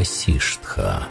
Васиштха.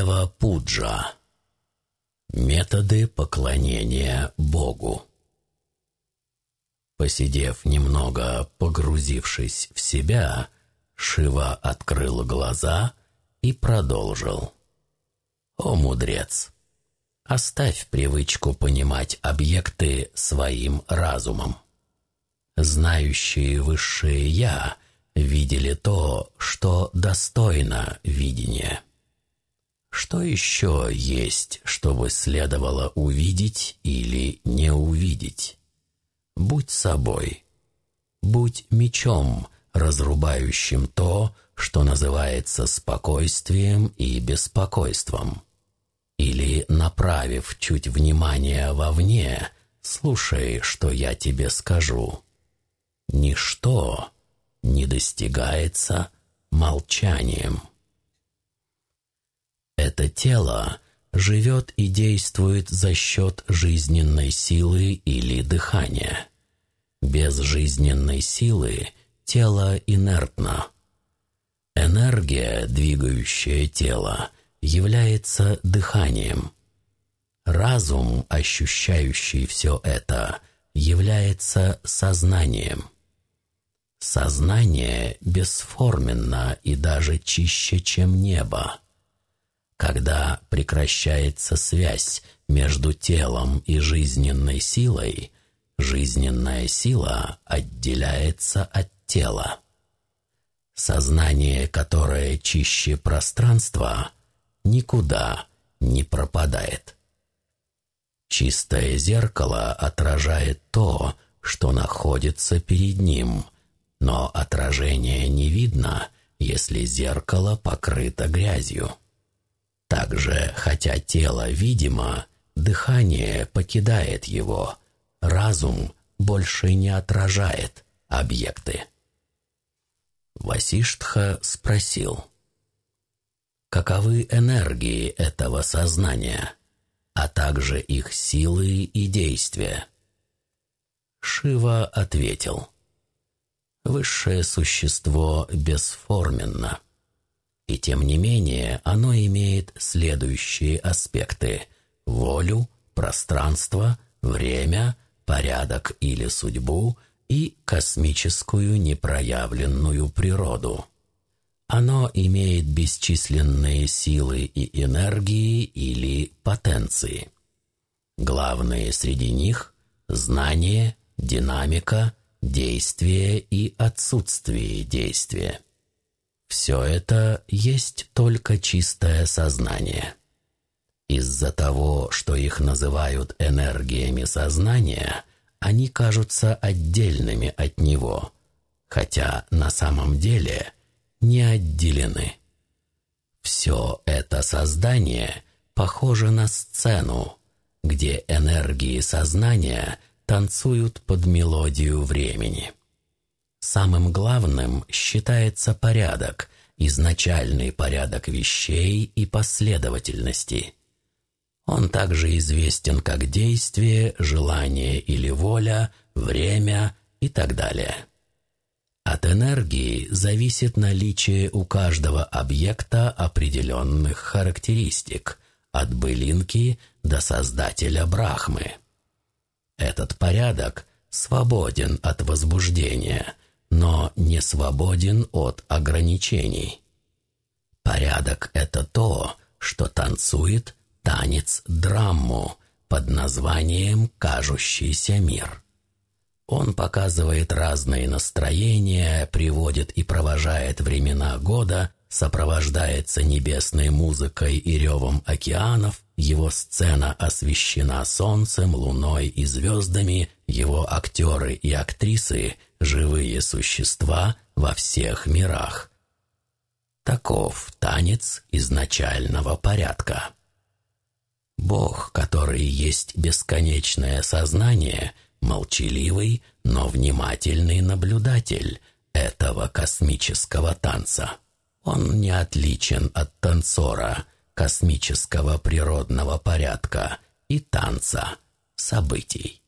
Дева Пуджа. Методы поклонения Богу. Посидев немного, погрузившись в себя, Шива открыл глаза и продолжил. «О, мудрец! Оставь привычку понимать объекты своим разумом. Знающие высшее «Я» видели то, что достойно видения». Что еще есть, чтобы следовало увидеть или не увидеть? Будь собой. Будь мечом, разрубающим то, что называется спокойствием и беспокойством. Или, направив чуть внимание вовне, слушай, что я тебе скажу. Ничто не достигается молчанием. Это тело живет и действует за счет жизненной силы или дыхания. Без жизненной силы тело инертно. Энергия, двигающая тело, является дыханием. Разум, ощущающий все это, является сознанием. Сознание бесформенно и даже чище, чем небо. Когда прекращается связь между телом и жизненной силой, жизненная сила отделяется от тела. Сознание, которое чище пространства, никуда не пропадает. Чистое зеркало отражает то, что находится перед ним, но отражение не видно, если зеркало покрыто грязью. Также, хотя тело видимо, дыхание покидает его, разум больше не отражает объекты. Васиштха спросил, каковы энергии этого сознания, а также их силы и действия? Шива ответил, высшее существо бесформенно – и тем не менее оно имеет следующие аспекты – волю, пространство, время, порядок или судьбу и космическую непроявленную природу. Оно имеет бесчисленные силы и энергии или потенции. Главные среди них – знание, динамика, действие и отсутствие действия. Все это есть только чистое сознание. Из-за того, что их называют энергиями сознания, они кажутся отдельными от него, хотя на самом деле не отделены. Все это создание похоже на сцену, где энергии сознания танцуют под мелодию времени. Самым главным считается порядок, изначальный порядок вещей и последовательности. Он также известен как действие, желание или воля, время и так далее. От энергии зависит наличие у каждого объекта определенных характеристик, от былинки до создателя Брахмы. Этот порядок свободен от возбуждения – но не свободен от ограничений. Порядок — это то, что танцует танец драмму под названием «Кажущийся мир». Он показывает разные настроения, приводит и провожает времена года, сопровождается небесной музыкой и ревом океанов, его сцена освещена солнцем, луной и звездами, его актеры и актрисы – живые существа во всех мирах. Таков танец изначального порядка. Бог, который есть бесконечное сознание, молчаливый, но внимательный наблюдатель этого космического танца. Он не отличен от танцора, космического природного порядка и танца событий.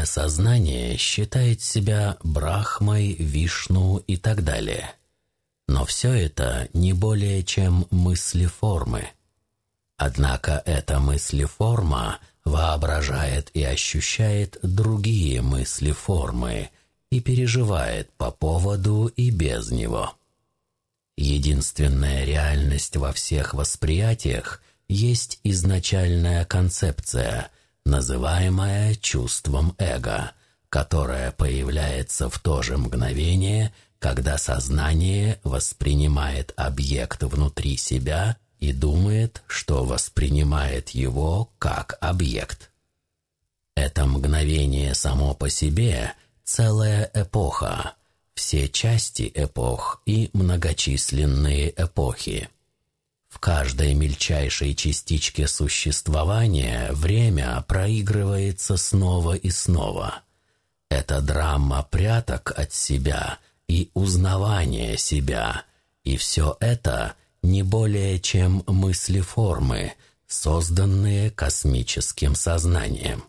Индивидуальное сознание считает себя Брахмой, Вишну и так далее. Но все это не более чем мысли-формы. Однако эта мысли-форма воображает и ощущает другие мысли-формы и переживает по поводу и без него. Единственная реальность во всех восприятиях есть изначальная концепция – называемое чувством эго, которое появляется в то же мгновение, когда сознание воспринимает объект внутри себя и думает, что воспринимает его как объект. Это мгновение само по себе – целая эпоха, все части эпох и многочисленные эпохи. В каждой мельчайшей частичке существования время проигрывается снова и снова. Это драма пряток от себя и узнавания себя, и все это не более чем мысли-формы, созданные космическим сознанием.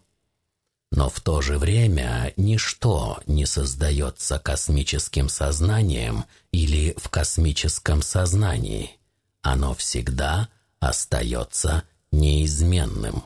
Но в то же время ничто не создается космическим сознанием или в космическом сознании – оно всегда остается неизменным.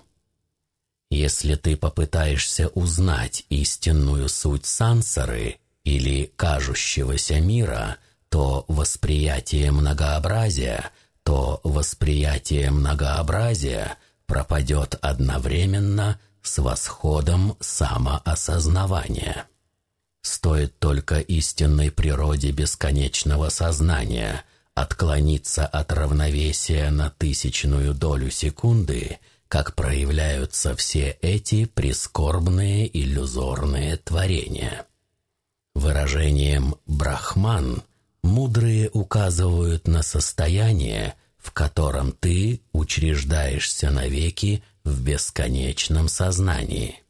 Если ты попытаешься узнать истинную суть сансары или кажущегося мира, то восприятие многообразия, то восприятие многообразия пропадет одновременно с восходом самоосознавания. Стоит только истинной природе бесконечного сознания – отклониться от равновесия на тысячную долю секунды, как проявляются все эти прискорбные иллюзорные творения. Выражением «брахман» мудрые указывают на состояние, в котором ты учреждаешься навеки в бесконечном сознании.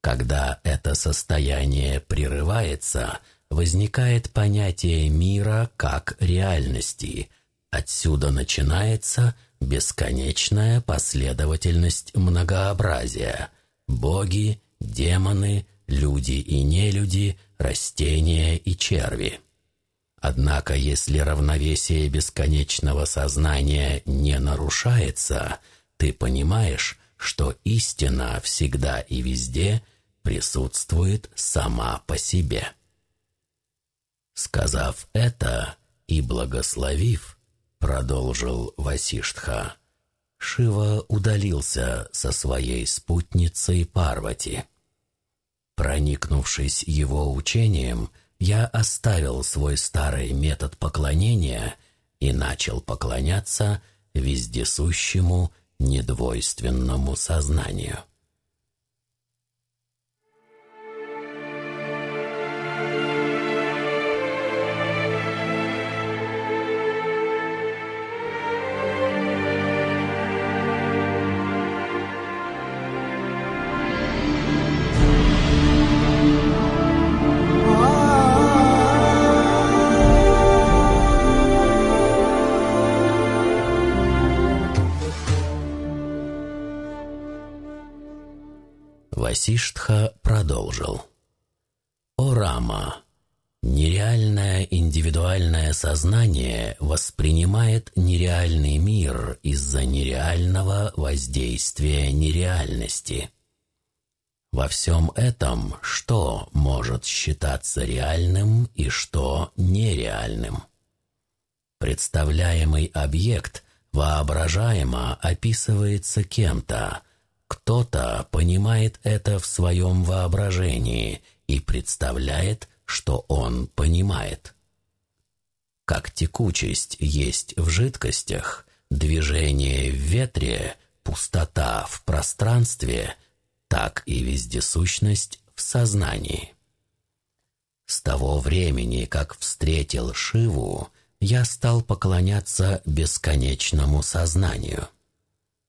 Когда это состояние прерывается – возникает понятие мира как реальности. Отсюда начинается бесконечная последовательность многообразия. Боги, демоны, люди и нелюди, растения и черви. Однако, если равновесие бесконечного сознания не нарушается, ты понимаешь, что истина всегда и везде присутствует сама по себе. Сказав это и благословив, продолжил Васиштха, Шива удалился со своей спутницей Парвати. Проникнувшись его учением, я оставил свой старый метод поклонения и начал поклоняться вездесущему недвойственному сознанию. Васиштха продолжил. «О Рама, Нереальное индивидуальное сознание воспринимает нереальный мир из-за нереального воздействия нереальности. Во всем этом что может считаться реальным и что нереальным? Представляемый объект воображаемо описывается кем-то. Кто-то понимает это в своем воображении и представляет, что он понимает. Как текучесть есть в жидкостях, движение в ветре, пустота в пространстве, так и вездесущность в сознании. С того времени, как встретил Шиву, я стал поклоняться бесконечному сознанию.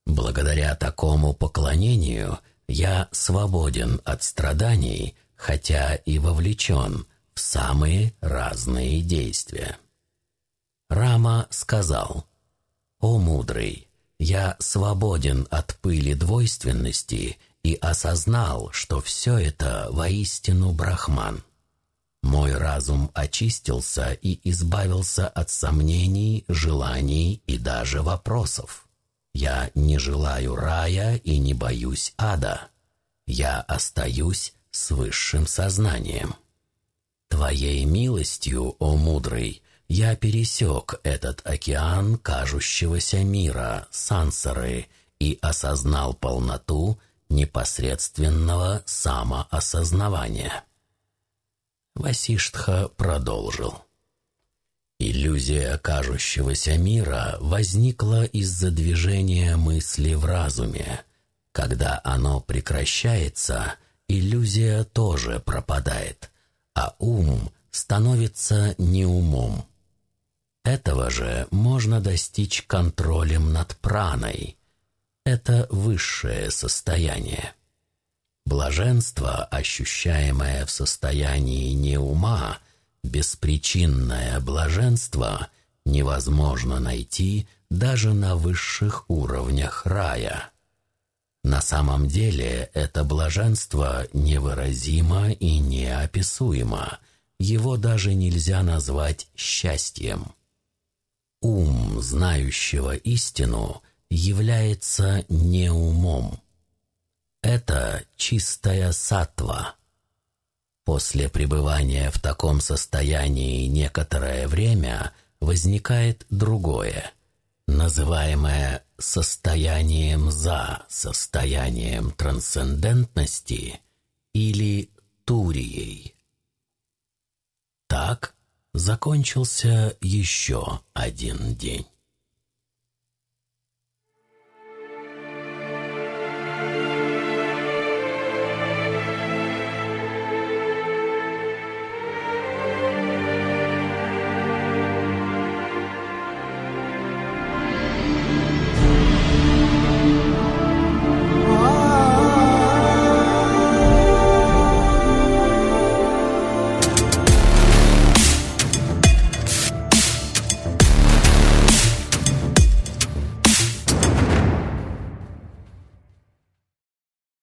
Благодаря такому поклонению я свободен от страданий, хотя и вовлечен в самые разные действия. Рама сказал, «О мудрый, я свободен от пыли двойственности и осознал, что все это воистину брахман. Мой разум очистился и избавился от сомнений, желаний и даже вопросов. Я не желаю рая и не боюсь ада. Я остаюсь с высшим сознанием. Твоей милостью, о мудрый, я пересек этот океан кажущегося мира, сансары, и осознал полноту непосредственного самоосознавания. Васиштха продолжил. Иллюзия кажущегося мира возникла из-за движения мысли в разуме. Когда оно прекращается, иллюзия тоже пропадает, а ум становится неумом. Этого же можно достичь контролем над праной. Это высшее состояние. Блаженство, ощущаемое в состоянии неума, беспричинное блаженство, невозможно найти даже на высших уровнях рая. На самом деле это блаженство невыразимо и неописуемо, его даже нельзя назвать счастьем. Ум, знающего истину, является неумом. Это чистая сатва. После пребывания в таком состоянии некоторое время возникает другое, называемое состоянием за состоянием трансцендентности или турией. Так закончился еще один день.